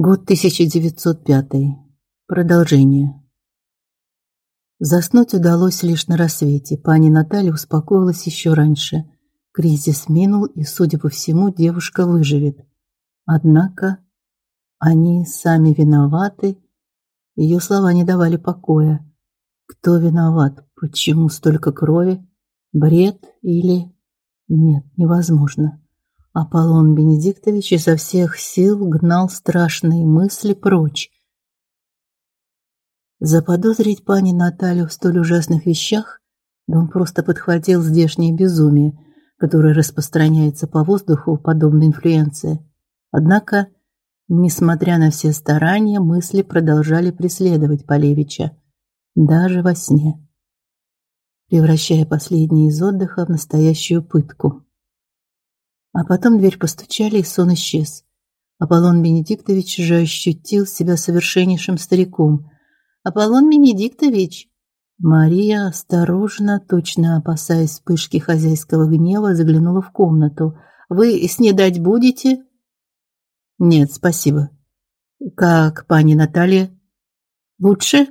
Год 1905. Продолжение. Заснуть удалось лишь на рассвете. Пани Наталья успокоилась еще раньше. Кризис минул, и, судя по всему, девушка выживет. Однако они сами виноваты. Ее слова не давали покоя. Кто виноват? Почему столько крови? Бред или Нет, невозможно. Аполлон Бенедиктович изо всех сил гнал страшные мысли прочь. Заподозрить пани Наталью в столь ужасных вещах, да он просто подхватил здешнее безумие, которое распространяется по воздуху подобно инфлюенции. Однако, несмотря на все старания, мысли продолжали преследовать Полевича даже во сне, превращая последнее из отдыха в настоящую пытку. А потом дверь постучали, и сон исчез. Аполлон Бенедиктович же ощутил себя совершеннейшим стариком. Аполлон Бенедиктович Мария осторожно, точно опасаясь вспышки хозяйского гнева, заглянула в комнату. Вы снедать будете? Нет, спасибо. Как пани Наталья? Лучше?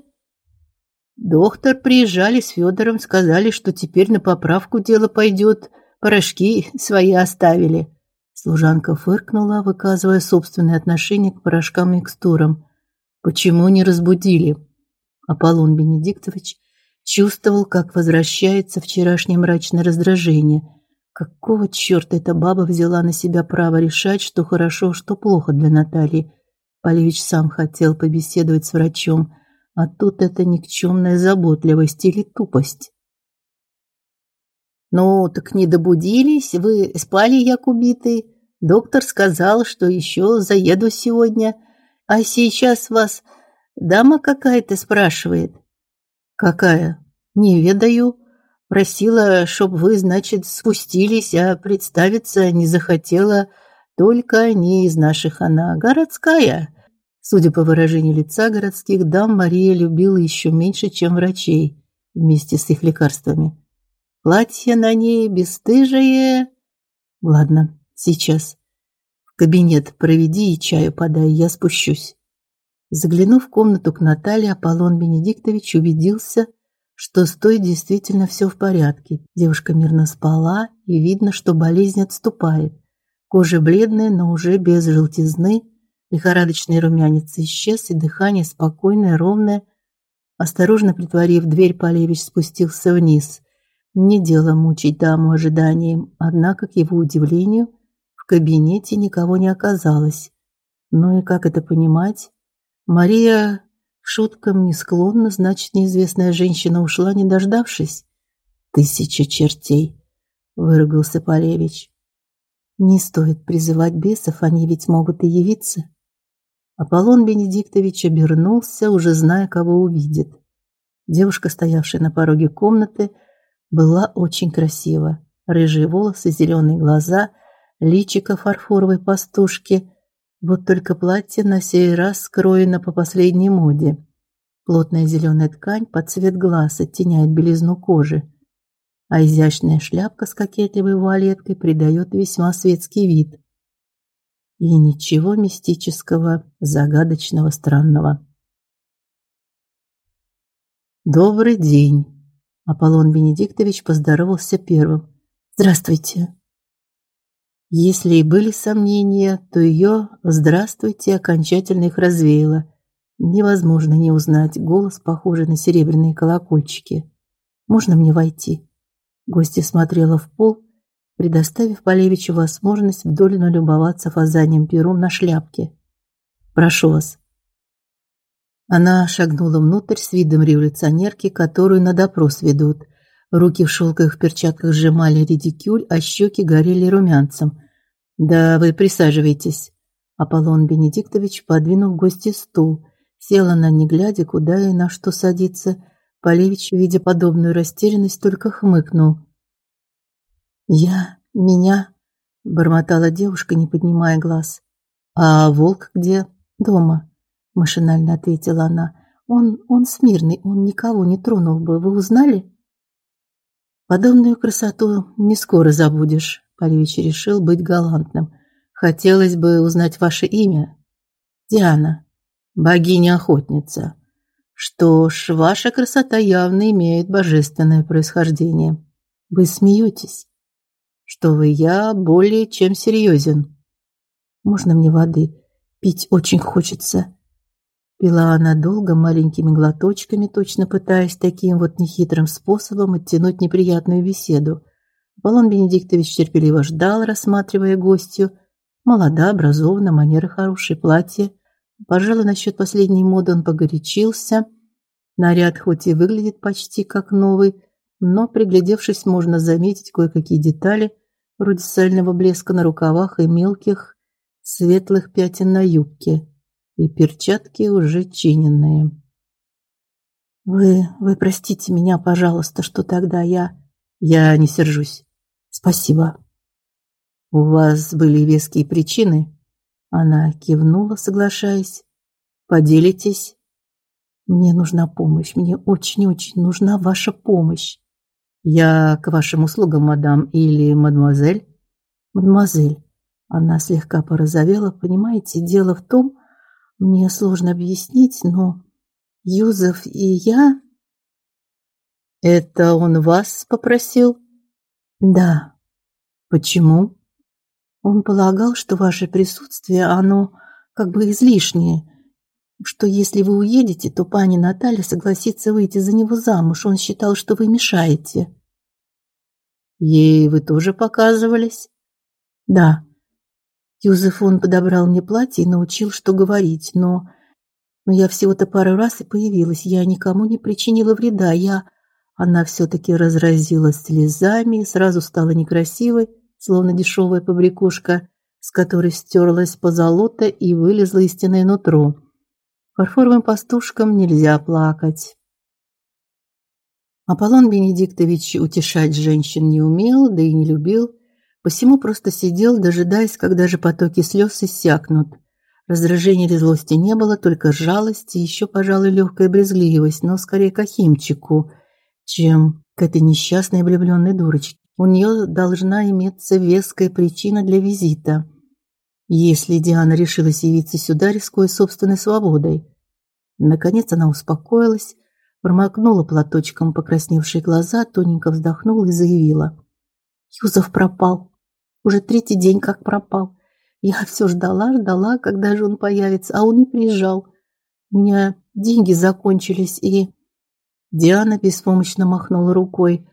Доктор приезжали с Федором, сказали, что теперь на поправку дело пойдет. Порошки свои оставили. Служанка фыркнула, выказывая собственное отношение к порошкам и микстурам. Почему не разбудили? Аполлон Бенедиктович чувствовал, как возвращается вчерашнее мрачное раздражение. Какого чёрта эта баба взяла на себя право решать, что хорошо, что плохо для Натальи? Полевич сам хотел побеседовать с врачом, а тут это никчемная заботливость или тупость. Ну, так не добудились, вы спали, як убитый. Доктор сказал, что еще заеду сегодня, а сейчас вас дама какая-то спрашивает. Какая? Не ведаю. Просила, чтоб вы, значит, спустились, а представиться не захотела, только не из наших она, городская. Судя по выражению лица городских дам, Мария любила еще меньше, чем врачей, вместе с их лекарствами. Платье на ней бесстыжее. Ладно, сейчас. В кабинет проведи и чаю подай, я спущусь. Заглянув в комнату к Наталье, Аполлон Бенедиктович убедился, что с той действительно все в порядке. Девушка мирно спала, и видно, что болезнь отступает. Кожа бледная, но уже без желтизны, лихорадочный румянец исчез, и дыхание спокойное, ровное. Осторожно притворив дверь, Полевич спустился вниз. Не дело мучить даму ожиданием, однако, к его удивлению, в кабинете никого не оказалось. Ну и как это понимать? Мария шуткам не склонна, значит, неизвестная женщина ушла, не дождавшись. Тысяча чертей, выругался Полевич. Не стоит призывать бесов, они ведь могут и явиться. Аполлон Бенедиктович обернулся, уже зная, кого увидит. Девушка, стоявшая на пороге комнаты, была очень красива. Рыжие волосы, зеленые глаза, личико фарфоровой пастушки. Вот только платье на сей раз скроено по последней моде. Плотная зеленая ткань под цвет глаз оттеняет белизну кожи, а изящная шляпка с кокетливой вуалеткой придает весьма светский вид. И ничего мистического, загадочного, странного. Добрый день. Аполлон Бенедиктович поздоровался первым. Здравствуйте. Если и были сомнения, то ее «здравствуйте» окончательно их развеяло. Невозможно не узнать голос, похожий на серебряные колокольчики. Можно мне войти? Гостья смотрела в пол, предоставив Полевичу возможность вдоль налюбоваться фазанием пером на шляпке. Прошу вас. Она шагнула внутрь с видом революционерки, которую на допрос ведут. Руки в шелковых перчатках сжимали редикюль, а щеки горели румянцем. "Да вы присаживайтесь". Аполлон Бенедиктович подвинул гости стул, села на не глядя, куда и на что садиться. Полевич, видя подобную растерянность, только хмыкнул. "Я, меня", бормотала девушка, не поднимая глаз. "А волк где? Дома?" Машинально ответила она. Он он смирный, он никого не тронул бы. Вы узнали? Подобную красоту не скоро забудешь. Полевич решил быть галантным. Хотелось бы узнать ваше имя. Диана, богиня-охотница. Что ж, ваша красота явно имеет божественное происхождение. Вы смеетесь. Что вы, я более чем серьезен. Можно мне воды? Пить очень хочется. Пила она долго маленькими глоточками, точно пытаясь таким вот нехитрым способом оттянуть неприятную беседу. Аполлон Бенедиктович терпеливо ждал, рассматривая гостью. Молода, образована, манеры хорошие, платье. Пожалуй, насчет последней моды он погорячился. Наряд хоть и выглядит почти как новый, но приглядевшись, можно заметить кое-какие детали, вроде сального блеска на рукавах и мелких светлых пятен на юбке и перчатки уже чиненные. Вы, вы простите меня, пожалуйста, что тогда я я не сержусь. Спасибо. У вас были веские причины? Она кивнула, соглашаясь. Поделитесь? Мне нужна помощь, мне очень-очень нужна ваша помощь. Я к вашим услугам, мадам или мадемуазель? Мадемуазель. Она слегка порозовела, понимаете, дело в том, мне сложно объяснить, но Юзеф и я... Это он вас попросил? Да. Почему? Он полагал, что ваше присутствие, оно как бы излишнее, что если вы уедете, то пани Наталья согласится выйти за него замуж. Он считал, что вы мешаете. Ей вы тоже показывались? Да. Юзеф он подобрал мне платье и научил, что говорить, но но я всего-то пару раз и появилась. Я никому не причинила вреда. Я она все таки разразилась слезами сразу стала некрасивой, словно дешевая побрякушка, с которой стерлась позолота и вылезло истинное нутро. Фарфоровым пастушкам нельзя плакать. Аполлон Бенедиктович утешать женщин не умел, да и не любил. Посему просто сидел, дожидаясь, когда же потоки слез иссякнут. Раздражения или злости не было, только жалость и еще, пожалуй, легкая брезгливость, но скорее к Ахимчику, чем к этой несчастной влюбленной дурочке. У нее должна иметься веская причина для визита. Если Диана решилась явиться сюда, рискуя собственной свободой. Наконец она успокоилась, промокнула платочком покрасневшие глаза, тоненько вздохнула и заявила: "Юзов пропал. Уже третий день как пропал. Я все ждала, ждала, когда же он появится, а он не приезжал. У меня деньги закончились, и Диана беспомощно махнула рукой.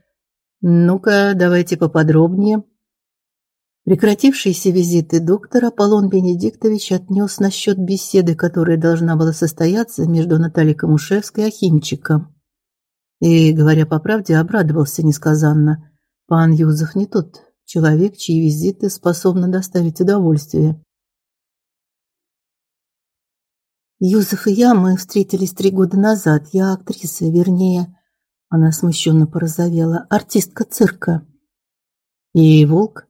Ну-ка, давайте поподробнее. Прекратившиеся визиты доктора Аполлон Бенедиктович отнес насчет беседы, которая должна была состояться между Натальей Камушевской и Ахимчиком. И, говоря по правде, обрадовался несказанно. Пан Юзеф не тот человек, чьи визиты способны доставить удовольствие. Юзеф и я мы встретились три года назад. Я актриса, вернее, она смущенно порозовела, артистка цирка. И волк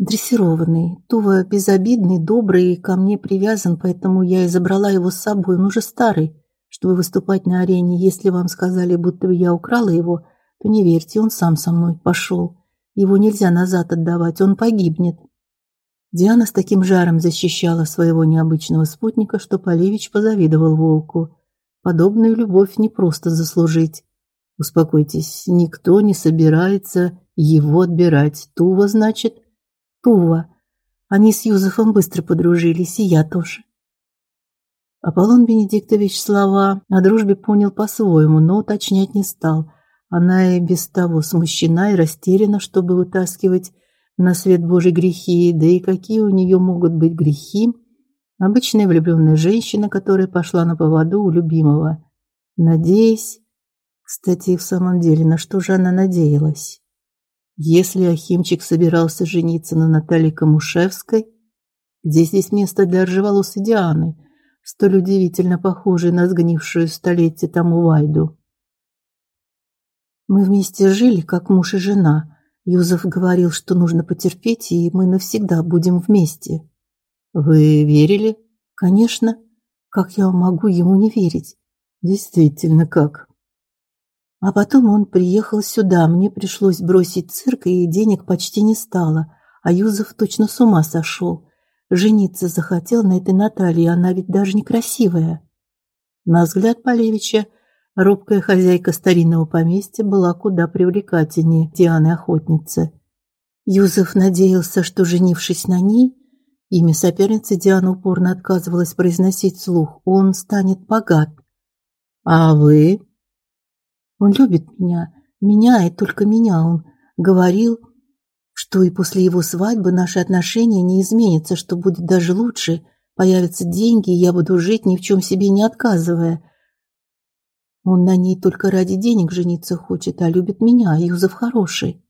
дрессированный, Тува безобидный, добрый и ко мне привязан, поэтому я и забрала его с собой. Он уже старый, чтобы выступать на арене. Если вам сказали, будто я украла его, то не верьте, он сам со мной пошел. Его нельзя назад отдавать, он погибнет. Диана с таким жаром защищала своего необычного спутника, что Полевич позавидовал волку. Подобную любовь не просто заслужить. Успокойтесь, никто не собирается его отбирать. Тува, значит, Тува. Они с Юзефом быстро подружились, и я тоже. Аполлон Бенедиктович слова о дружбе понял по-своему, но уточнять не стал. Она и без того смущена и растеряна, чтобы вытаскивать на свет Божий грехи, да и какие у нее могут быть грехи? Обычная влюбленная женщина, которая пошла на поводу у любимого, надеясь, кстати, в самом деле, на что же она надеялась? Если Ахимчик собирался жениться на Наталье Камушевской, где здесь место для ржеволосой Дианы, столь удивительно похожей на сгнившую столетие тому Вайду? Мы вместе жили, как муж и жена. Юзеф говорил, что нужно потерпеть, и мы навсегда будем вместе. Вы верили? Конечно. Как я могу ему не верить? Действительно, как? А потом он приехал сюда. Мне пришлось бросить цирк, и денег почти не стало. А Юзеф точно с ума сошел. жениться захотел на этой Наталье, она ведь даже некрасивая. На взгляд Полевича робкая хозяйка старинного поместья была куда привлекательнее Дианы охотницы. Юзеф надеялся, что женившись на ней, имя соперницы Диана упорно отказывалась произносить вслух, он станет богат. А вы? Он любит меня, меня и только меня. Он говорил, что и после его свадьбы наши отношения не изменятся, что будет даже лучше. Появятся деньги, и я буду жить ни в чем себе не отказывая. Он на ней только ради денег жениться хочет, а любит меня, Юзеф хороший.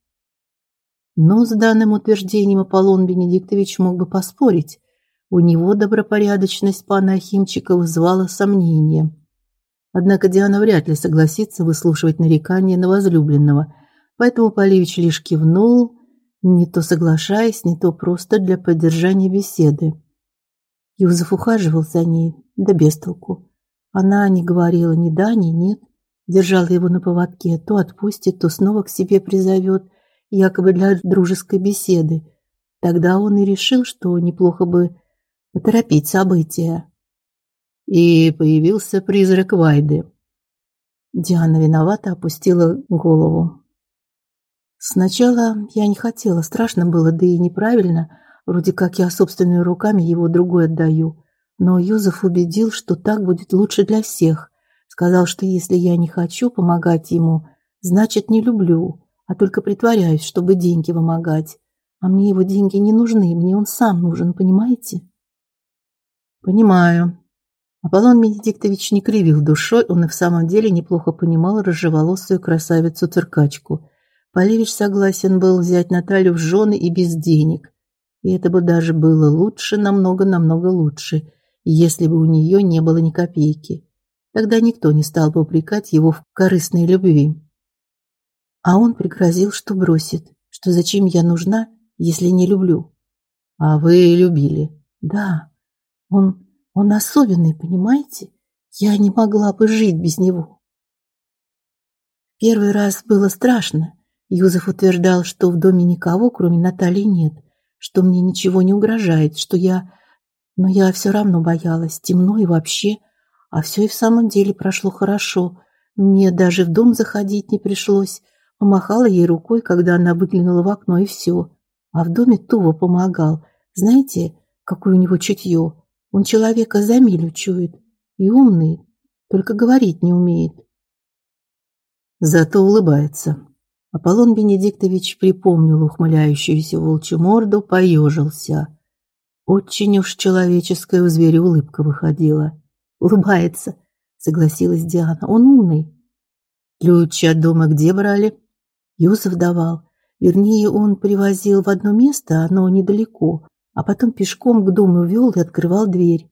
Но с данным утверждением Аполлон Бенедиктович мог бы поспорить. У него добропорядочность пана Ахимчика вызвала сомнения. Однако Диана вряд ли согласится выслушивать нарекания на возлюбленного, поэтому Полевич лишь кивнул, не то соглашаясь, не то просто для поддержания беседы. Юзеф ухаживал за ней, да без толку. Она не говорила ни да, ни нет, держала его на поводке, то отпустит, то снова к себе призовет, якобы для дружеской беседы. Тогда он и решил, что неплохо бы поторопить события и появился призрак Вайды. Диана виновато опустила голову. Сначала я не хотела, страшно было, да и неправильно, вроде как я собственными руками его другой отдаю. Но Юзеф убедил, что так будет лучше для всех. Сказал, что если я не хочу помогать ему, значит, не люблю, а только притворяюсь, чтобы деньги вымогать. А мне его деньги не нужны, мне он сам нужен, понимаете? Понимаю, Аполлон Бенедиктович не кривил душой, он и в самом деле неплохо понимал рыжеволосую красавицу-циркачку. Полевич согласен был взять Наталью в жены и без денег. И это бы даже было лучше, намного-намного лучше, если бы у нее не было ни копейки. Тогда никто не стал бы упрекать его в корыстной любви. А он пригрозил, что бросит, что зачем я нужна, если не люблю. А вы любили? Да. Он он особенный, понимаете? Я не могла бы жить без него. Первый раз было страшно. Юзеф утверждал, что в доме никого, кроме Натальи, нет, что мне ничего не угрожает, что я... Но я все равно боялась, темно и вообще. А все и в самом деле прошло хорошо. Мне даже в дом заходить не пришлось. Помахала ей рукой, когда она выглянула в окно, и все. А в доме Тува помогал. Знаете, какое у него чутье? Он человека за милю чует и умный, только говорить не умеет. Зато улыбается. Аполлон Бенедиктович припомнил ухмыляющуюся волчью морду, поежился. Очень уж человеческая у зверя улыбка выходила. Улыбается, согласилась Диана. Он умный. Ключи от дома где брали? Юзеф давал. Вернее, он привозил в одно место, оно недалеко, а потом пешком к дому вел и открывал дверь.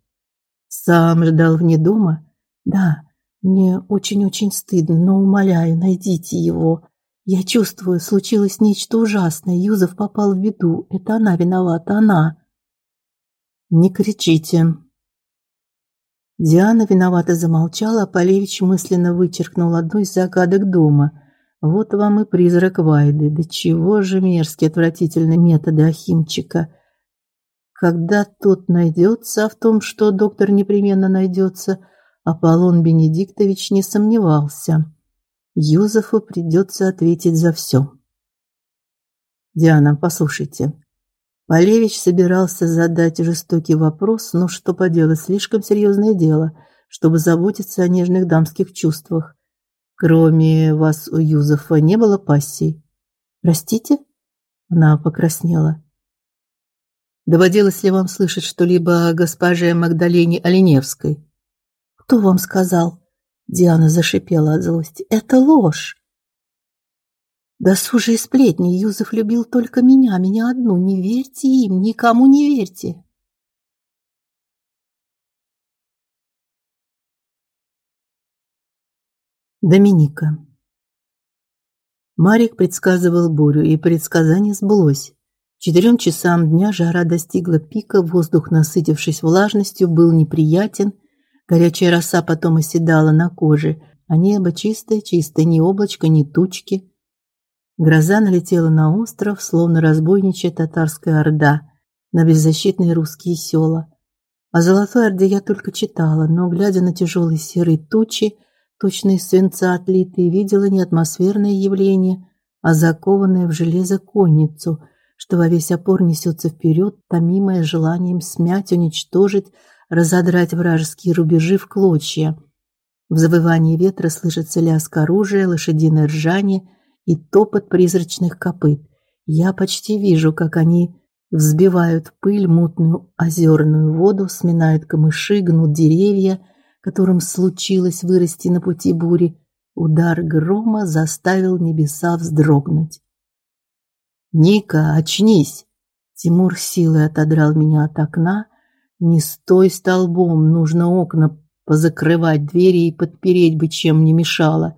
Сам ждал вне дома? Да, мне очень-очень стыдно, но умоляю, найдите его. Я чувствую, случилось нечто ужасное. Юзеф попал в беду. Это она виновата, она. Не кричите. Диана виновато замолчала, а Полевич мысленно вычеркнул одну из загадок дома. Вот вам и призрак Вайды. Да чего же мерзкие, отвратительные методы Ахимчика. Когда тот найдется, а в том, что доктор непременно найдется, Аполлон Бенедиктович не сомневался. Юзефу придется ответить за все. Диана, послушайте. Полевич собирался задать жестокий вопрос, но что поделать, слишком серьезное дело, чтобы заботиться о нежных дамских чувствах. Кроме вас у Юзефа не было пассий. Простите? Она покраснела. Доводилось ли вам слышать что-либо о госпоже Магдалене Оленевской? Кто вам сказал? Диана зашипела от злости. Это ложь. Досужие сплетни. Юзеф любил только меня, меня одну. Не верьте им, никому не верьте. Доминика. Марик предсказывал бурю, и предсказание сбылось четырем часам дня жара достигла пика, воздух, насытившись влажностью, был неприятен, горячая роса потом оседала на коже, а небо чистое-чистое, ни облачка, ни тучки. Гроза налетела на остров, словно разбойничья татарская орда. на беззащитные русские села. О Золотой Орде я только читала, но, глядя на тяжелые серые тучи, точно из свинца отлитые, видела не атмосферное явление, а закованное в железо конницу, что во весь опор несется вперед, томимое желанием смять, уничтожить, разодрать вражеские рубежи в клочья. В завывании ветра слышится лязг оружия, лошадиное ржание и топот призрачных копыт. Я почти вижу, как они взбивают пыль, мутную озерную воду, сминают камыши, гнут деревья, которым случилось вырасти на пути бури. Удар грома заставил небеса вздрогнуть. Ника, очнись. Тимур силой отодрал меня от окна. Не стой столбом, нужно окна позакрывать, двери и подпереть бы чем не мешало,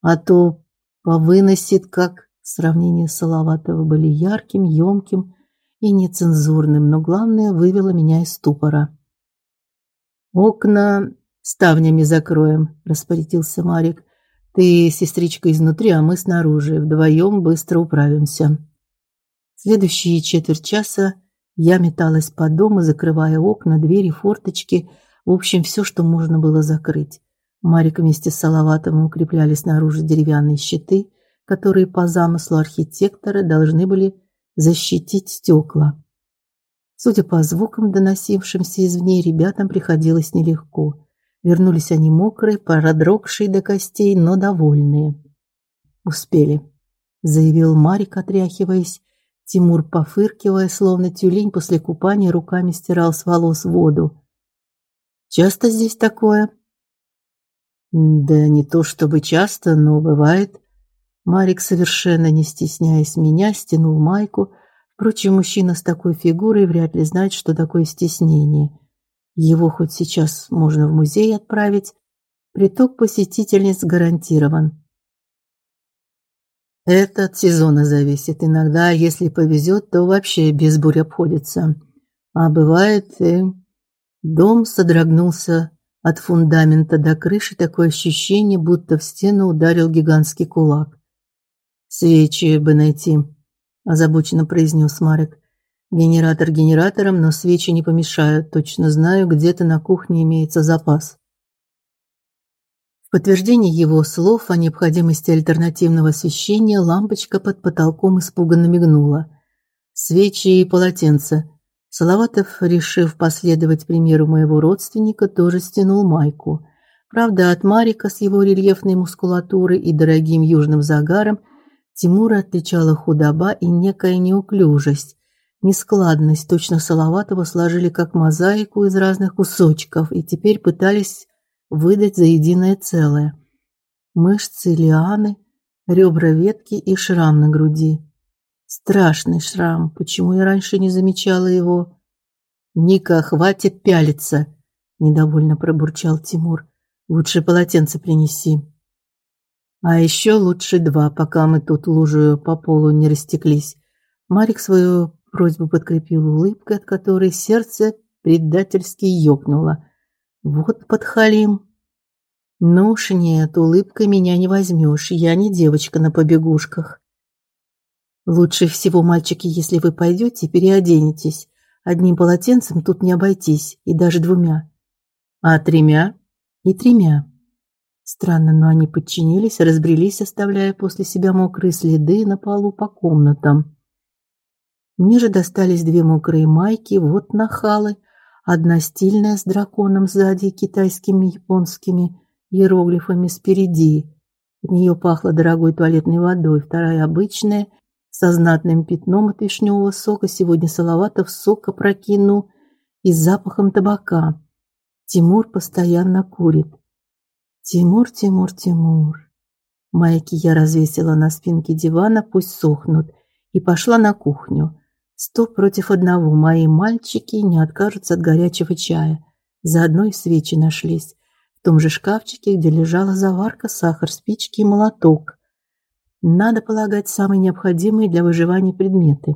а то повыносит, как сравнение Салаватова были ярким, ёмким и нецензурным, но главное вывело меня из ступора. Окна ставнями закроем, распорядился Марик. Ты, сестричка, изнутри, а мы снаружи, вдвоем быстро управимся. Следующие четверть часа я металась по дому, закрывая окна, двери, форточки, в общем, все, что можно было закрыть. Марик вместе с Салаватовым укрепляли снаружи деревянные щиты, которые по замыслу архитектора должны были защитить стекла. Судя по звукам, доносившимся извне, ребятам приходилось нелегко. Вернулись они мокрые, продрогшие до костей, но довольные. Успели, заявил Марик, отряхиваясь. Тимур, пофыркивая, словно тюлень после купания, руками стирал с волос воду. Часто здесь такое? Да не то чтобы часто, но бывает. Марик, совершенно не стесняясь меня, стянул майку. Впрочем, мужчина с такой фигурой вряд ли знает, что такое стеснение. Его хоть сейчас можно в музей отправить, приток посетительниц гарантирован. Это от сезона зависит. Иногда, если повезет, то вообще без бурь обходится. А бывает, и дом содрогнулся от фундамента до крыши, такое ощущение, будто в стену ударил гигантский кулак. Свечи бы найти, озабоченно произнес Марик. Генератор генератором, но свечи не помешают. Точно знаю, где-то на кухне имеется запас. В подтверждение его слов о необходимости альтернативного освещения лампочка под потолком испуганно мигнула. Свечи и полотенца. Салаватов, решив последовать примеру моего родственника, тоже стянул майку. Правда, от Марика с его рельефной мускулатурой и дорогим южным загаром Тимура отличала худоба и некая неуклюжесть, нескладность. Точно Салаватова сложили как мозаику из разных кусочков и теперь пытались выдать за единое целое. Мышцы лианы, ребра ветки и шрам на груди. Страшный шрам. Почему я раньше не замечала его? Ника, хватит пялиться, недовольно пробурчал Тимур. Лучше полотенце принеси. А еще лучше два, пока мы тут лужу по полу не растеклись. Марик свою просьбу подкрепил улыбкой, от которой сердце предательски ёкнуло. Вот подхалим. Ну уж нет, улыбкой меня не возьмешь, я не девочка на побегушках. Лучше всего, мальчики, если вы пойдете, переоденетесь. Одним полотенцем тут не обойтись, и даже двумя. А тремя? И тремя. Странно, но они подчинились, разбрелись, оставляя после себя мокрые следы на полу по комнатам. Мне же достались две мокрые майки, вот нахалы, одна стильная с драконом сзади китайскими японскими иероглифами спереди. От нее пахло дорогой туалетной водой, вторая обычная со знатным пятном от вишневого сока, сегодня Салаватов сока прокинул и запахом табака. Тимур постоянно курит. Тимур, Тимур, Тимур. Майки я развесила на спинке дивана, пусть сохнут, и пошла на кухню. Сто против одного. Мои мальчики не откажутся от горячего чая. Заодно и свечи нашлись. В том же шкафчике, где лежала заварка, сахар, спички и молоток. Надо полагать самые необходимые для выживания предметы.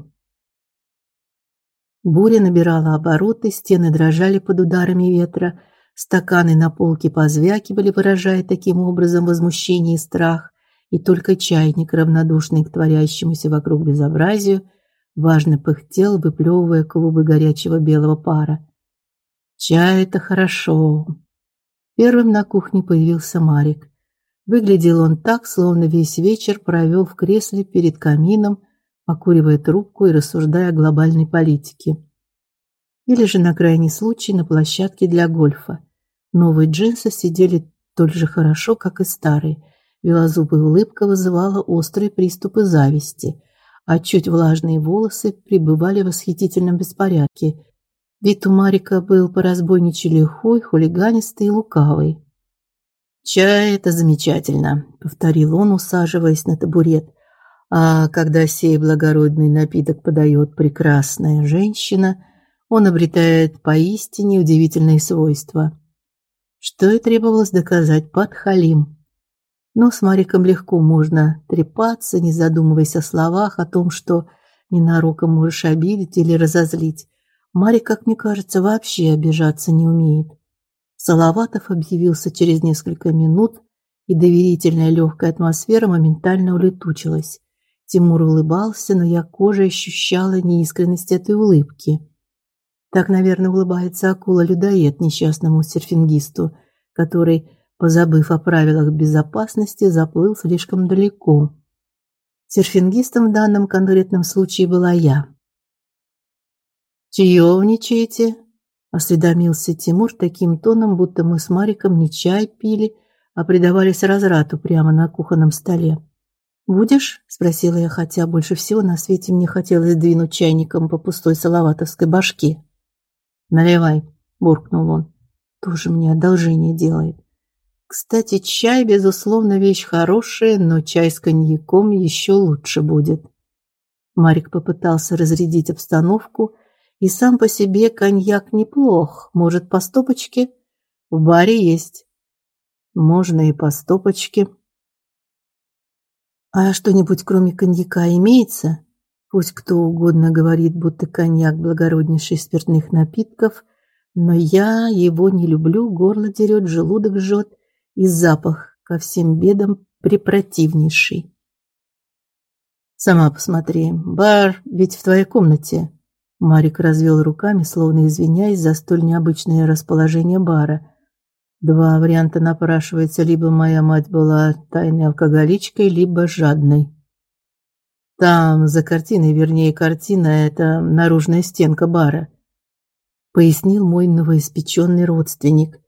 Буря набирала обороты, стены дрожали под ударами ветра, Стаканы на полке позвякивали, выражая таким образом возмущение и страх, и только чайник, равнодушный к творящемуся вокруг безобразию, важно пыхтел, выплевывая клубы горячего белого пара. Чай это хорошо. Первым на кухне появился Марик. Выглядел он так, словно весь вечер провел в кресле перед камином, покуривая трубку и рассуждая о глобальной политике. Или же на крайний случай на площадке для гольфа. Новые джинсы сидели столь же хорошо, как и старые. Белозубая улыбка вызывала острые приступы зависти, а чуть влажные волосы пребывали в восхитительном беспорядке. Вид у Марика был по-разбойничьи лихой, хулиганистый и лукавый. «Чай – это замечательно», – повторил он, усаживаясь на табурет. А когда сей благородный напиток подает прекрасная женщина, он обретает поистине удивительные свойства. Что и требовалось доказать под Халим. Но с Мариком легко можно трепаться, не задумываясь о словах, о том, что ненароком можешь обидеть или разозлить. Марик, как мне кажется, вообще обижаться не умеет. Салаватов объявился через несколько минут, и доверительная легкая атмосфера моментально улетучилась. Тимур улыбался, но я кожей ощущала неискренность этой улыбки. Так, наверное, улыбается акула-людоед несчастному серфингисту, который, позабыв о правилах безопасности, заплыл слишком далеко. Серфингистом в данном конкретном случае была я. «Чаевничаете?» Осведомился Тимур таким тоном, будто мы с Мариком не чай пили, а предавались разрату прямо на кухонном столе. "Будешь?" спросила я, хотя больше всего на свете мне хотелось двинуть чайником по пустой салаватовской башке. "Наливай", буркнул он. "Тоже мне одолжение делает. Кстати, чай безусловно вещь хорошая, но чай с коньяком еще лучше будет". Марик попытался разрядить обстановку и сам по себе коньяк неплох. Может, по стопочке? В баре есть. Можно и по стопочке. А что-нибудь кроме коньяка имеется? Пусть кто угодно говорит, будто коньяк благороднейший спиртных напитков, но я его не люблю, горло дерет, желудок жжет, и запах ко всем бедам препротивнейший. Сама посмотри, бар ведь в твоей комнате. Марик развел руками, словно извиняясь за столь необычное расположение бара. Два варианта напрашивается: либо моя мать была тайной алкоголичкой, либо жадной. Там за картиной, вернее, картина это наружная стенка бара, пояснил мой новоиспеченный родственник.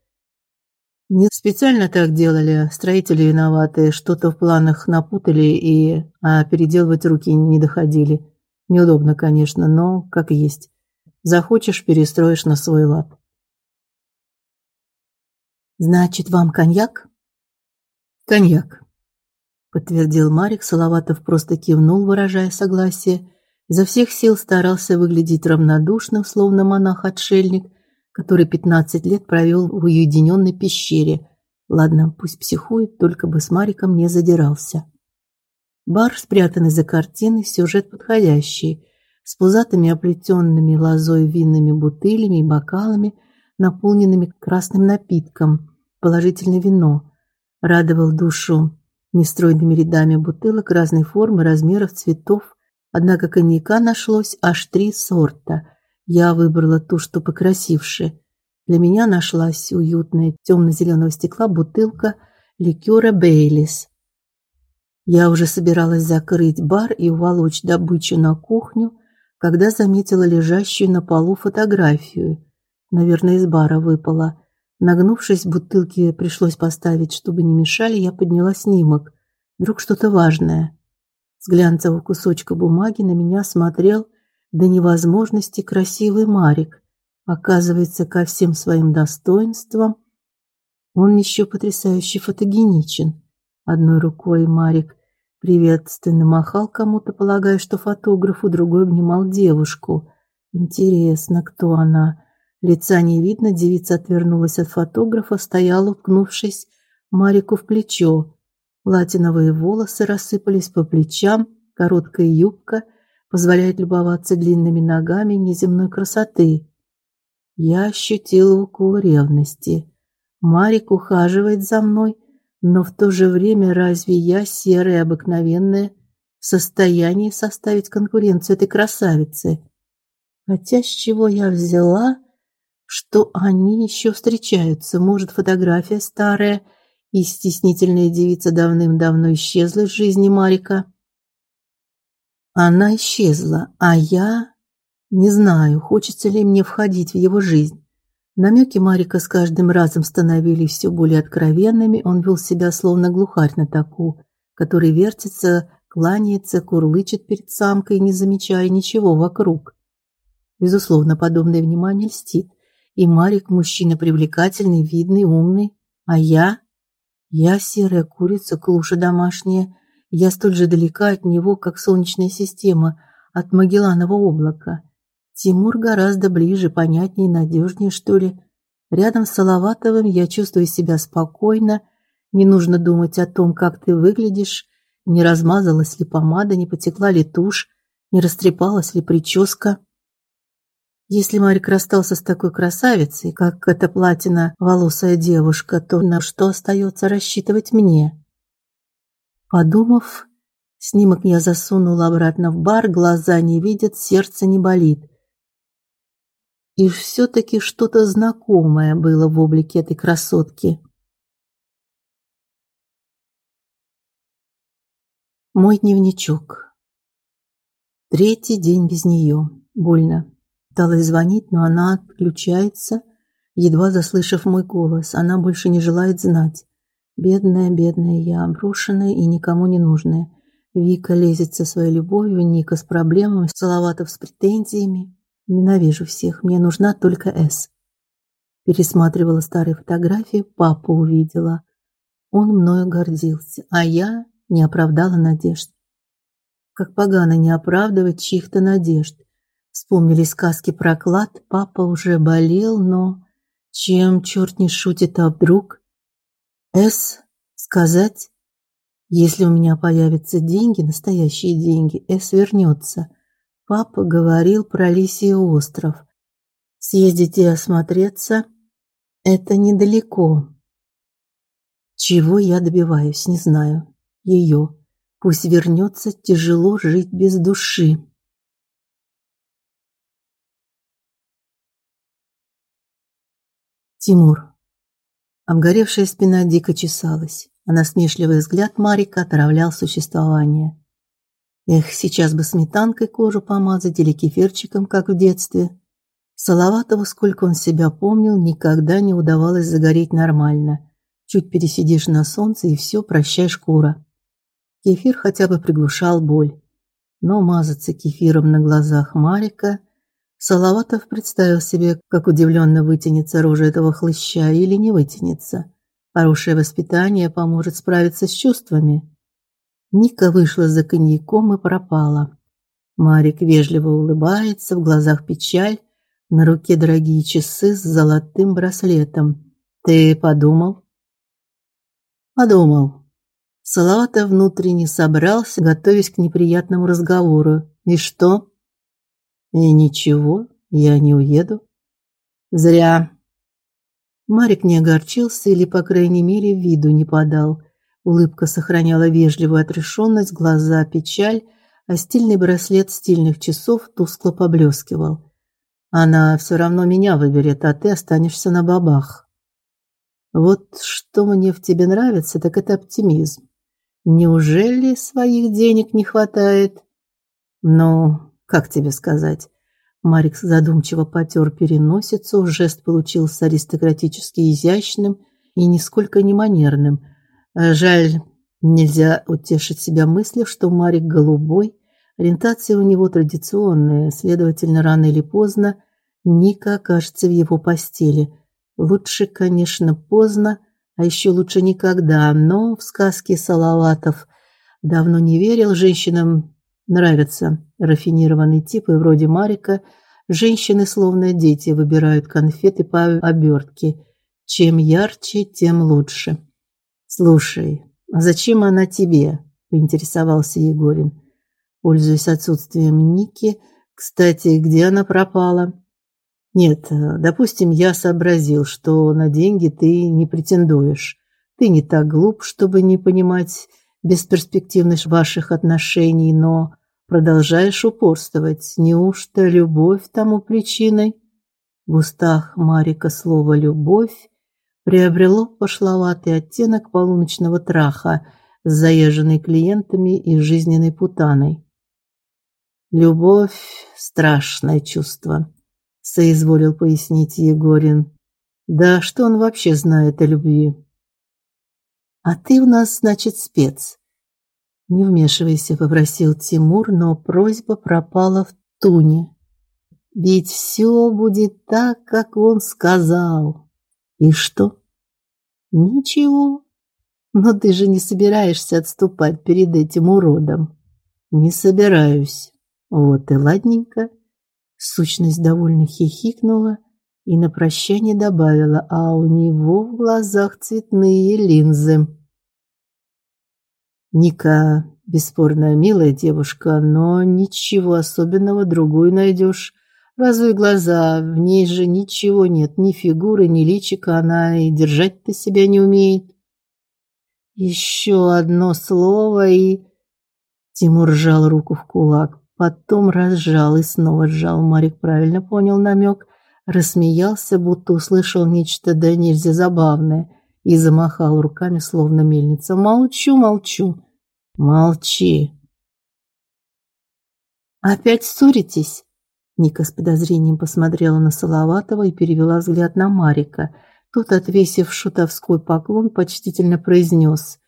Не специально так делали, строители виноваты, что-то в планах напутали и а переделывать руки не доходили. Неудобно, конечно, но как есть. Захочешь перестроишь на свой лад. Значит, вам коньяк? Коньяк, подтвердил Марик, Салаватов просто кивнул, выражая согласие. Изо всех сил старался выглядеть равнодушным, словно монах-отшельник, который 15 лет провел в уединенной пещере. Ладно, пусть психует, только бы с Мариком не задирался. Бар, спрятанный за картиной, сюжет подходящий, с пузатыми оплетенными лозой винными бутылями и бокалами, наполненными красным напитком, положительное вино. Радовал душу нестройными рядами бутылок разной формы, размеров, цветов. Однако коньяка нашлось аж три сорта. Я выбрала ту, что покрасивше. Для меня нашлась уютная темно-зеленого стекла бутылка ликера Бейлис я уже собиралась закрыть бар и уволочь добычу на кухню, когда заметила лежащую на полу фотографию. Наверное, из бара выпала. Нагнувшись, бутылки пришлось поставить, чтобы не мешали, я подняла снимок. Вдруг что-то важное. С глянцевого кусочка бумаги на меня смотрел до невозможности красивый Марик. Оказывается, ко всем своим достоинствам он еще потрясающе фотогеничен. Одной рукой Марик приветственно махал кому-то, полагая, что фотографу, другой обнимал девушку. Интересно, кто она? Лица не видно, девица отвернулась от фотографа, стояла, уткнувшись Марику в плечо. Платиновые волосы рассыпались по плечам, короткая юбка позволяет любоваться длинными ногами неземной красоты. Я ощутила укол ревности. Марик ухаживает за мной, но в то же время разве я серая обыкновенная в состоянии составить конкуренцию этой красавице. Хотя с чего я взяла, что они еще встречаются? Может, фотография старая, и стеснительная девица давным-давно исчезла из жизни Марика? Она исчезла, а я не знаю, хочется ли мне входить в его жизнь. Намеки Марика с каждым разом становились все более откровенными. Он вел себя словно глухарь на таку, который вертится, кланяется, курлычет перед самкой, не замечая ничего вокруг. Безусловно, подобное внимание льстит. И Марик мужчина привлекательный, видный, умный, а я я серая курица, клуша домашняя. Я столь же далека от него, как солнечная система от Магелланова облака. Тимур гораздо ближе, понятнее, надежнее, что ли. Рядом с Салаватовым я чувствую себя спокойно. Не нужно думать о том, как ты выглядишь, не размазалась ли помада, не потекла ли тушь, не растрепалась ли прическа. Если Марик расстался с такой красавицей, как эта платина волосая девушка, то на что остается рассчитывать мне? Подумав, снимок я засунула обратно в бар, глаза не видят, сердце не болит. И все таки что-то знакомое было в облике этой красотки. Мой дневничок. Третий день без нее. Больно. Пыталась звонить, но она отключается, едва заслышав мой голос. Она больше не желает знать. Бедная, бедная я, брошенная и никому не нужная. Вика лезет со своей любовью, Ника с проблемами, Салаватов с претензиями. Ненавижу всех, мне нужна только С. Пересматривала старые фотографии, папу увидела. Он мною гордился, а я не оправдала надежд. Как погано не оправдывать чьих-то надежд. Вспомнили сказки про клад, папа уже болел, но чем черт не шутит, а вдруг? С сказать, если у меня появятся деньги, настоящие деньги, С вернется. Папа говорил про Лисий остров. Съездить и осмотреться это недалеко. Чего я добиваюсь, не знаю. Ее. Пусть вернется, тяжело жить без души. Тимур. Обгоревшая спина дико чесалась, а насмешливый взгляд Марика отравлял существование. Эх, сейчас бы сметанкой кожу помазать или кефирчиком, как в детстве. Салаватову, сколько он себя помнил, никогда не удавалось загореть нормально. Чуть пересидишь на солнце и все, прощай шкура. Кефир хотя бы приглушал боль. Но мазаться кефиром на глазах Марика Салаватов представил себе, как удивленно вытянется рожа этого хлыща или не вытянется. Хорошее воспитание поможет справиться с чувствами. Ника вышла за коньяком и пропала. Марик вежливо улыбается, в глазах печаль, на руке дорогие часы с золотым браслетом. Ты подумал? Подумал. Салаватов внутренне собрался, готовясь к неприятному разговору. И что? И ничего, я не уеду. Зря. Марик не огорчился или, по крайней мере, виду не подал. Улыбка сохраняла вежливую отрешенность, глаза печаль, а стильный браслет стильных часов тускло поблескивал. Она все равно меня выберет, а ты останешься на бабах. Вот что мне в тебе нравится, так это оптимизм. Неужели своих денег не хватает? Ну, как тебе сказать? Марик задумчиво потер переносицу, жест получился аристократически изящным и нисколько не манерным. Жаль, нельзя утешить себя мыслью, что Марик голубой, ориентация у него традиционная, следовательно, рано или поздно Ника окажется в его постели. Лучше, конечно, поздно, а еще лучше никогда, но в сказки Салаватов давно не верил женщинам Нравятся рафинированные типы вроде Марика. Женщины, словно дети, выбирают конфеты по обертке. Чем ярче, тем лучше. Слушай, а зачем она тебе? поинтересовался Егорин. Пользуясь отсутствием Ники, кстати, где она пропала? Нет, допустим, я сообразил, что на деньги ты не претендуешь. Ты не так глуп, чтобы не понимать бесперспективность ваших отношений, но продолжаешь упорствовать. Неужто любовь тому причиной? В устах Марика слово любовь приобрело пошловатый оттенок полуночного траха с заезженной клиентами и жизненной путаной. Любовь страшное чувство, соизволил пояснить Егорин. Да что он вообще знает о любви? А ты у нас, значит, спец. Не вмешивайся, попросил Тимур, но просьба пропала в туне. Ведь все будет так, как он сказал. И что? Ничего. Но ты же не собираешься отступать перед этим уродом. Не собираюсь. Вот и ладненько. Сущность довольно хихикнула и на прощание добавила: "А у него в глазах цветные линзы". Ника бесспорно милая девушка, но ничего особенного другую найдешь. Разве глаза, в ней же ничего нет, ни фигуры, ни личика, она и держать-то себя не умеет. Еще одно слово и Тимур сжал руку в кулак, потом разжал и снова сжал. Марик правильно понял намек, рассмеялся, будто услышал нечто да нельзя забавное и замахал руками, словно мельница. Молчу, молчу. Молчи. Опять ссоритесь? Ника с подозрением посмотрела на Салаватова и перевела взгляд на Марика. Тот, отвесив шутовской поклон, почтительно произнес: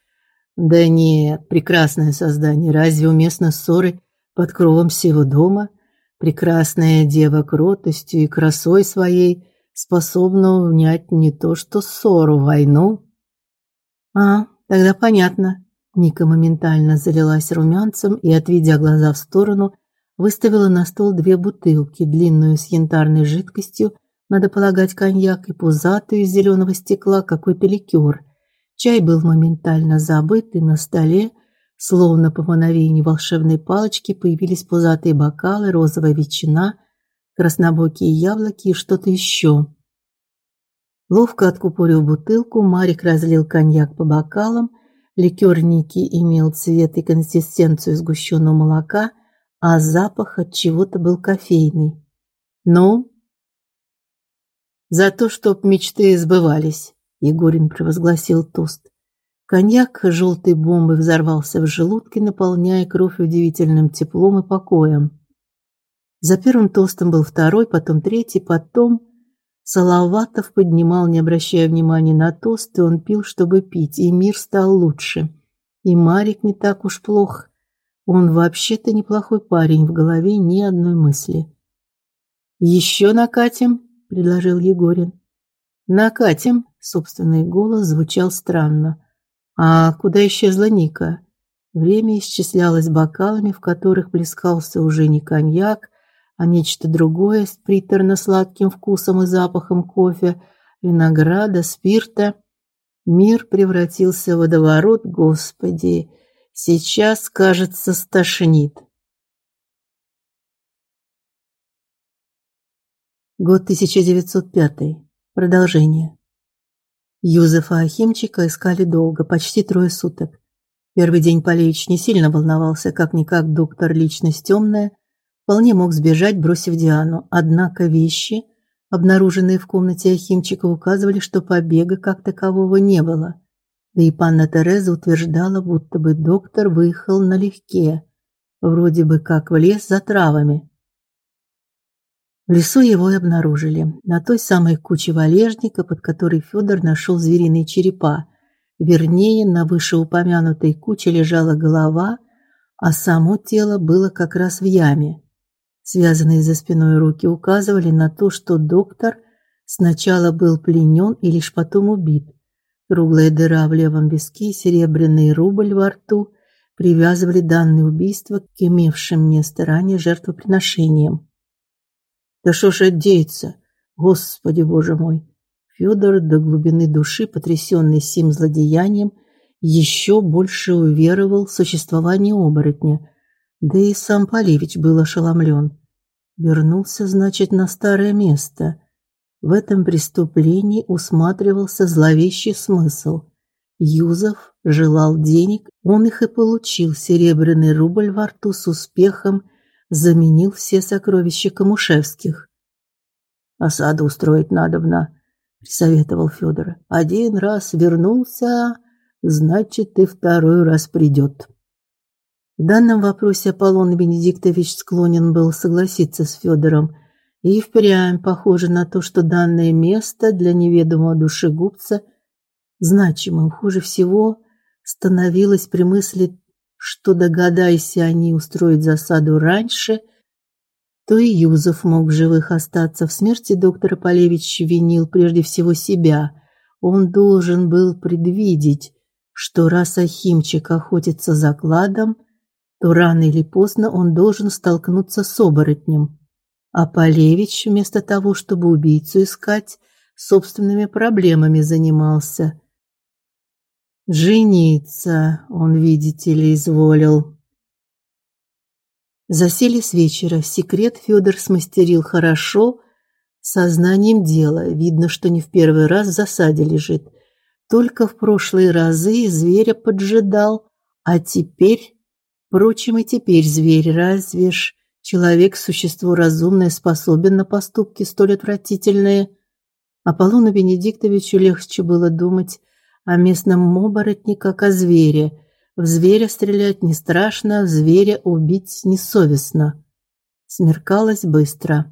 "Да нет, прекрасное создание, разве уместны ссоры под кровом всего дома? Прекрасная дева кротостью и красой своей способна унять не то что ссору, войну". А, тогда понятно. Ника моментально залилась румянцем и, отведя глаза в сторону, выставила на стол две бутылки, длинную с янтарной жидкостью, надо полагать, коньяк и пузатую из зеленого стекла какой-то ликер. Чай был моментально забыт, и на столе, словно по мановению волшебной палочки, появились пузатые бокалы, розовая ветчина, краснобокие яблоки и что-то еще. Ловко откупорив бутылку, Марик разлил коньяк по бокалам. Ликер Ники имел цвет и консистенцию сгущенного молока – а запах от чего-то был кофейный. Ну, за то, чтоб мечты сбывались, Егорин провозгласил тост. Коньяк желтой бомбой взорвался в желудке, наполняя кровь удивительным теплом и покоем. За первым тостом был второй, потом третий, потом Салаватов поднимал, не обращая внимания на тост, и он пил, чтобы пить, и мир стал лучше. И Марик не так уж плох. Он вообще-то неплохой парень, в голове ни одной мысли. «Еще накатим, предложил Егорин. Накатим, собственный голос звучал странно. А куда исчезла Ника? Время исчислялось бокалами, в которых плескался уже не коньяк, а нечто другое с приторно-сладким вкусом и запахом кофе, винограда, спирта. Мир превратился в водоворот, господи. Сейчас, кажется, стошнит. Год 1905. Продолжение. Юзефа Ахимчика искали долго, почти трое суток. Первый день Полевич не сильно волновался, как-никак доктор личность темная, вполне мог сбежать, бросив Диану. Однако вещи, обнаруженные в комнате Ахимчика, указывали, что побега как такового не было. Да и панна Тереза утверждала, будто бы доктор выехал налегке, вроде бы как в лес за травами. В лесу его и обнаружили, на той самой куче валежника, под которой Федор нашел звериные черепа. Вернее, на вышеупомянутой куче лежала голова, а само тело было как раз в яме. Связанные за спиной руки указывали на то, что доктор сначала был пленен и лишь потом убит. Круглая дыра в левом виске и серебряный рубль во рту привязывали данное убийство к имевшим место ранее жертвоприношениям. Да что ж деется? Господи Боже мой! Федор до глубины души, потрясенный сим злодеянием, еще больше уверовал в существование оборотня. Да и сам Полевич был ошеломлен. Вернулся, значит, на старое место – в этом преступлении усматривался зловещий смысл. Юзов желал денег, он их и получил. Серебряный рубль во рту с успехом заменил все сокровища Камушевских. Осаду устроить надобно, присоветовал Федор. Один раз вернулся, значит, и второй раз придет. В данном вопросе Аполлон Бенедиктович склонен был согласиться с Федором, и впрямь похоже на то, что данное место для неведомого душегубца значимым. Хуже всего становилось при мысли, что догадайся они устроить засаду раньше, то и Юзов мог в живых остаться. В смерти доктора Полевич винил прежде всего себя. Он должен был предвидеть, что раз Ахимчик охотится за кладом, то рано или поздно он должен столкнуться с оборотнем. А Полевич вместо того, чтобы убийцу искать, собственными проблемами занимался. Жениться он, видите ли, изволил. Засели с вечера. Секрет Федор смастерил хорошо, сознанием дела. Видно, что не в первый раз в засаде лежит. Только в прошлые разы зверя поджидал, а теперь Впрочем, и теперь зверь, разве ж человек существо разумное способен на поступки столь отвратительные? Аполлону Бенедиктовичу легче было думать о местном оборотне как о звере. В зверя стрелять не страшно, в зверя убить несовестно. Смеркалось быстро.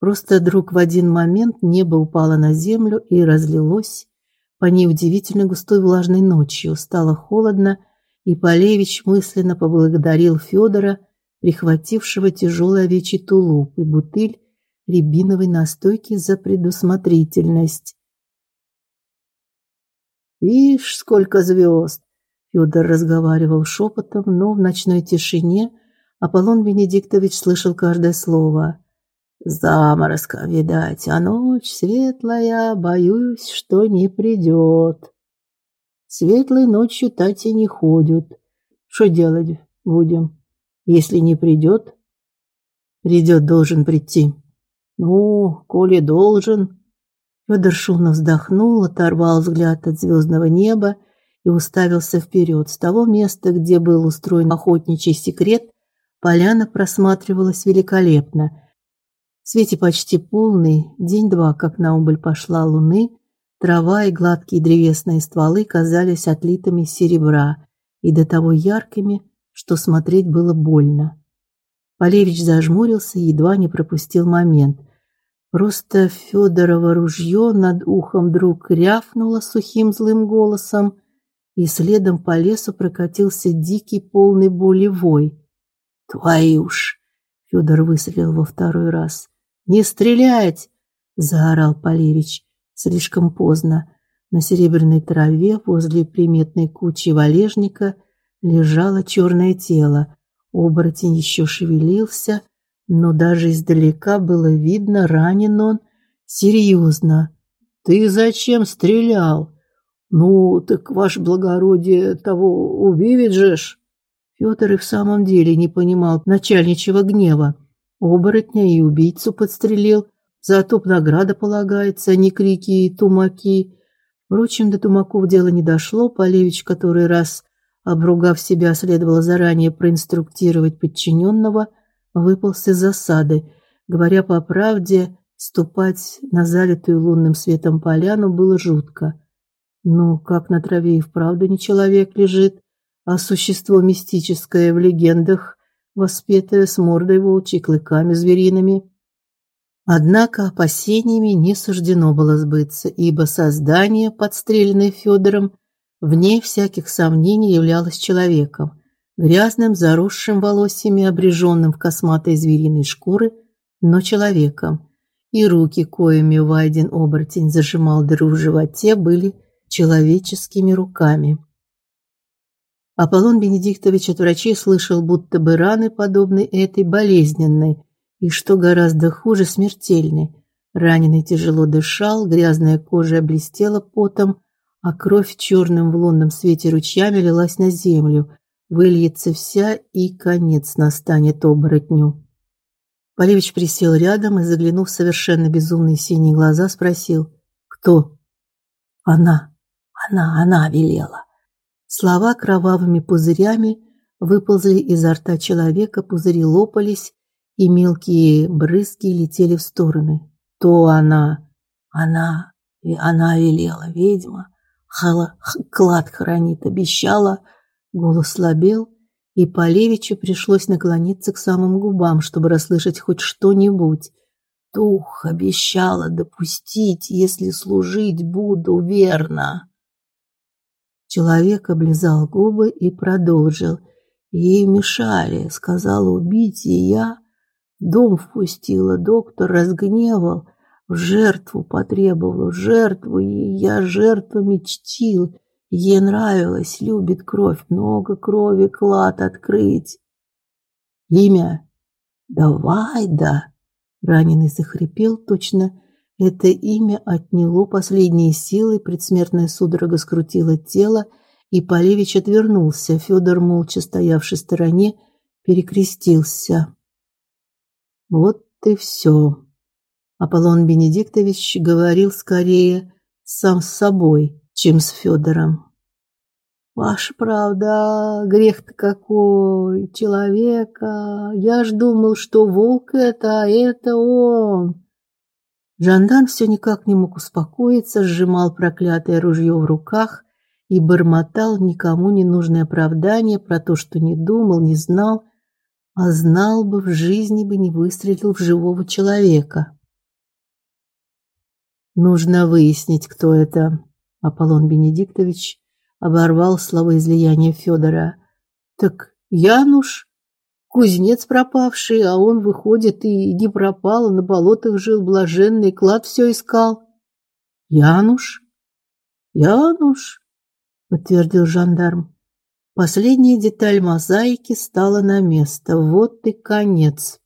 Просто вдруг в один момент небо упало на землю и разлилось по ней удивительно густой влажной ночью. Стало холодно, и Полевич мысленно поблагодарил Федора, прихватившего тяжелый овечий тулуп и бутыль рябиновой настойки за предусмотрительность. «Ишь, сколько звезд!» Федор разговаривал шепотом, но в ночной тишине Аполлон Венедиктович слышал каждое слово. «Заморозка, видать, а ночь светлая, боюсь, что не придет». Светлой ночью Тати не ходят. Что делать будем, если не придет? Придет, должен прийти. Ну, коли должен. Федор шумно вздохнул, оторвал взгляд от звездного неба и уставился вперед. С того места, где был устроен охотничий секрет, поляна просматривалась великолепно. В свете почти полный, день-два, как на убыль пошла луны, Трава и гладкие древесные стволы казались отлитыми из серебра и до того яркими, что смотреть было больно. Полевич зажмурился и едва не пропустил момент. Просто Федорово ружье над ухом вдруг рявкнуло сухим злым голосом, и следом по лесу прокатился дикий полный боли вой. "Твою ж!" Федор выстрелил во второй раз. "Не стрелять!" заорал Полевич. Слишком поздно. На серебряной траве возле приметной кучи валежника лежало черное тело. Оборотень еще шевелился, но даже издалека было видно, ранен он серьезно. Ты зачем стрелял? Ну, так ваше благородие того убивет же ж. Федор и в самом деле не понимал начальничьего гнева. Оборотня и убийцу подстрелил, Зато награда полагается, не крики и тумаки. Впрочем, до тумаков дело не дошло. Полевич который раз, обругав себя, следовало заранее проинструктировать подчиненного, выполз из засады. Говоря по правде, ступать на залитую лунным светом поляну было жутко. Ну, как на траве и вправду не человек лежит, а существо мистическое в легендах, воспетое с мордой волчьей клыками звериными. Однако опасениями не суждено было сбыться, ибо создание, подстреленное Федором, вне всяких сомнений являлось человеком, грязным, заросшим волосьями, обреженным в косматой звериной шкуры, но человеком. И руки, коими Вайден оборотень зажимал дыру в животе, были человеческими руками. Аполлон Бенедиктович от врачей слышал, будто бы раны, подобные этой, болезненной, и, что гораздо хуже, смертельной. Раненый тяжело дышал, грязная кожа блестела потом, а кровь черным в лунном свете ручьями лилась на землю. Выльется вся, и конец настанет оборотню. Полевич присел рядом и, заглянув в совершенно безумные синие глаза, спросил: "Кто?" "Она. Она, она велела. Слова кровавыми пузырями выползли изо рта человека, пузыри лопались, и мелкие брызги летели в стороны. То она, она, и она велела, ведьма, хала, клад хранит, обещала. Голос слабел, и Полевичу пришлось наклониться к самым губам, чтобы расслышать хоть что-нибудь. Дух обещала допустить, если служить буду верно. Человек облизал губы и продолжил. Ей мешали, сказала убить, и я дом впустила. Доктор разгневал, жертву потребовал, в жертву, и я жертвами чтил. Ей нравилось, любит кровь, много крови, клад открыть. Имя? Давай, да. Раненый захрипел, точно это имя отняло последние силы, предсмертная судорога скрутила тело, и Полевич отвернулся. Федор, молча стоявший в стороне, перекрестился. Вот и все. Аполлон Бенедиктович говорил скорее сам с собой, чем с Федором. Ваша правда, грех-то какой, человека. Я ж думал, что волк это, а это он. Жандарм все никак не мог успокоиться, сжимал проклятое ружье в руках и бормотал никому не нужное оправдание про то, что не думал, не знал, а знал бы в жизни бы не выстрелил в живого человека. Нужно выяснить, кто это. Аполлон Бенедиктович оборвал словоизлияние Федора. Так Януш Кузнец пропавший, а он выходит и не пропал, на болотах жил блаженный, клад все искал. Януш? Януш, подтвердил жандарм. Последняя деталь мозаики стала на место. Вот и конец.